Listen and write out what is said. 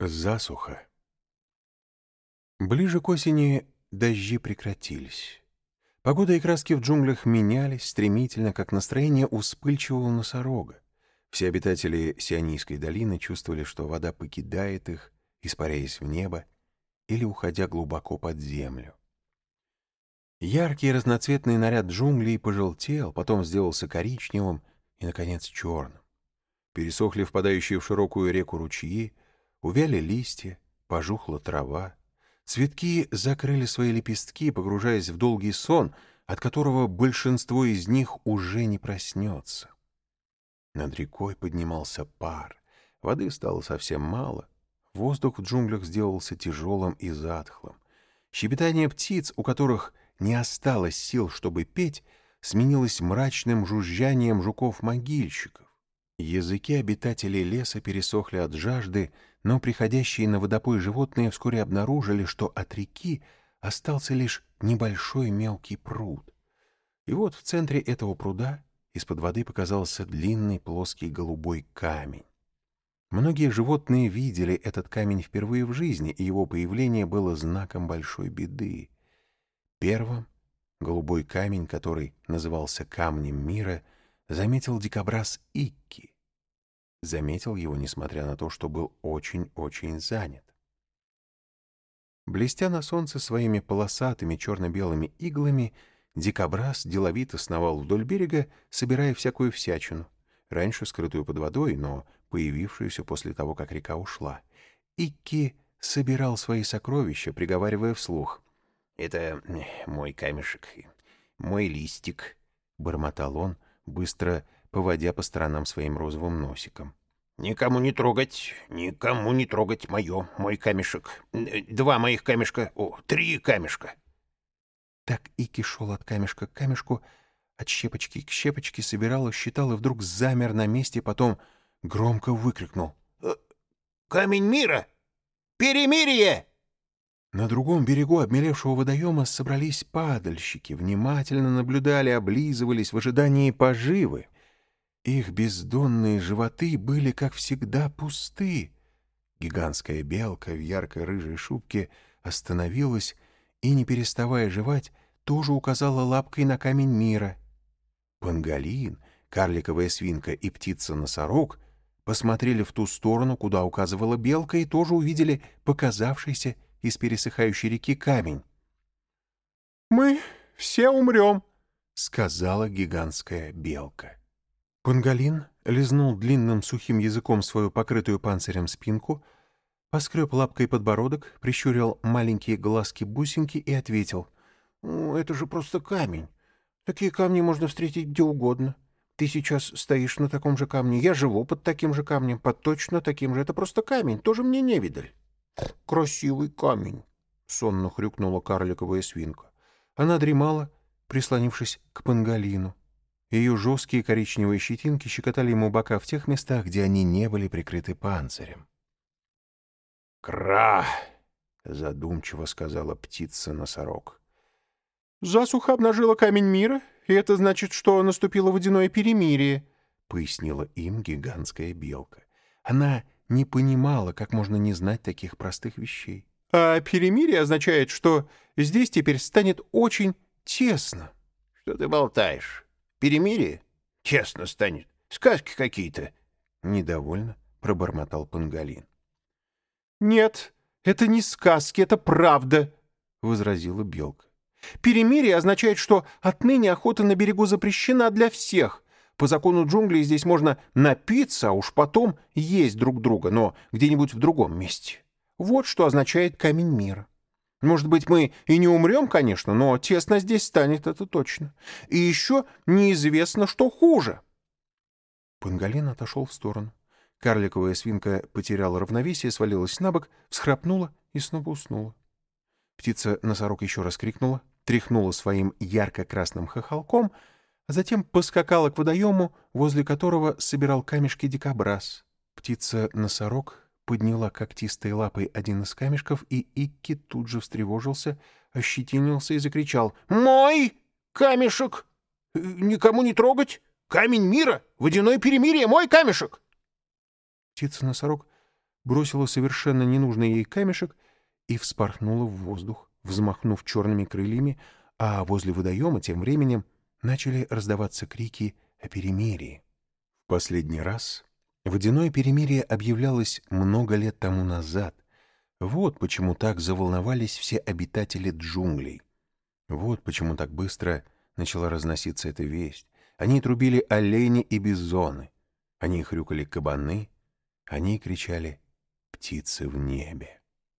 Засуха. Ближе к осени дожди прекратились. Погода и краски в джунглях менялись стремительно, как настроение у вспыльчивого носорога. Все обитатели Сионийской долины чувствовали, что вода покидает их, испаряясь в небо или уходя глубоко под землю. Яркий разноцветный наряд джунглей пожелтел, потом сделался коричневым и, наконец, черным. Пересохли впадающие в широкую реку ручьи, Увяли листья, пожухла трава. Цветки закрыли свои лепестки, погружаясь в долгий сон, от которого большинство из них уже не проснется. Над рекой поднимался пар. Воды стало совсем мало. Воздух в джунглях сделался тяжелым и затхлым. Щебетание птиц, у которых не осталось сил, чтобы петь, сменилось мрачным жужжанием жуков-могильщиков. Языки обитателей леса пересохли от жажды, но приходящие на водопой животные вскоре обнаружили, что от реки остался лишь небольшой мелкий пруд. И вот в центре этого пруда из-под воды показался длинный плоский голубой камень. Многие животные видели этот камень впервые в жизни, и его появление было знаком большой беды. Первым голубой камень, который назывался камнем мира — заметил дикобраз Икки. Заметил его, несмотря на то, что был очень-очень занят. Блестя на солнце своими полосатыми черно-белыми иглами, дикобраз деловито сновал вдоль берега, собирая всякую всячину, раньше скрытую под водой, но появившуюся после того, как река ушла. Икки собирал свои сокровища, приговаривая вслух. «Это мой камешек, мой листик», — бормотал он, — быстро поводя по сторонам своим розовым носиком. «Никому не трогать, никому не трогать мое, мой камешек. Два моих камешка, о, три камешка». Так Ики шел от камешка к камешку, от щепочки к щепочке, собирал и считал, и вдруг замер на месте, потом громко выкрикнул. «Э, «Камень мира! Перемирие!» На другом берегу обмелевшего водоема собрались падальщики, внимательно наблюдали, облизывались в ожидании поживы. Их бездонные животы были, как всегда, пусты. Гигантская белка в яркой рыжей шубке остановилась и, не переставая жевать, тоже указала лапкой на камень мира. Пангалин, карликовая свинка и птица-носорог посмотрели в ту сторону, куда указывала белка, и тоже увидели показавшийся из пересыхающей реки камень. «Мы все умрем», — сказала гигантская белка. Пангалин лизнул длинным сухим языком свою покрытую панцирем спинку, поскреб лапкой подбородок, прищурил маленькие глазки-бусинки и ответил. «Это же просто камень. Такие камни можно встретить где угодно. Ты сейчас стоишь на таком же камне, я живу под таким же камнем, под точно таким же. Это просто камень, тоже мне не видаль». «Красивый камень», — сонно хрюкнула карликовая свинка. Она дремала, прислонившись к панголину. Ее жесткие коричневые щетинки щекотали ему бока в тех местах, где они не были прикрыты панцирем. «Кра!» — задумчиво сказала птица-носорог. «Засуха обнажила камень мира, и это значит, что наступило водяное перемирие», — пояснила им гигантская белка. Она не понимала, как можно не знать таких простых вещей. А перемирие означает, что здесь теперь станет очень тесно. — Что ты болтаешь? Перемирие? Тесно станет. Сказки какие-то. Недовольно пробормотал Пангалин. — Нет, это не сказки, это правда, — возразила Белка. Перемирие означает, что отныне охота на берегу запрещена для всех, по закону джунглей здесь можно напиться, а уж потом есть друг друга, но где-нибудь в другом месте. Вот что означает камень мира. Может быть, мы и не умрем, конечно, но тесно здесь станет, это точно. И еще неизвестно, что хуже. Пангалин отошел в сторону. Карликовая свинка потеряла равновесие, свалилась на бок, всхрапнула и снова уснула. Птица-носорог еще раз крикнула, тряхнула своим ярко-красным хохолком — а затем поскакала к водоему, возле которого собирал камешки дикобраз. Птица-носорог подняла когтистой лапой один из камешков, и Икки тут же встревожился, ощетинился и закричал «Мой камешек! Никому не трогать! Камень мира! Водяное перемирие! Мой камешек!» Птица-носорог бросила совершенно ненужный ей камешек и вспорхнула в воздух, взмахнув черными крыльями, а возле водоема тем временем начали раздаваться крики о перемирии. В последний раз водяное перемирие объявлялось много лет тому назад. Вот почему так заволновались все обитатели джунглей. Вот почему так быстро начала разноситься эта весть. Они трубили олени и бизоны. Они хрюкали кабаны. Они кричали «птицы в небе».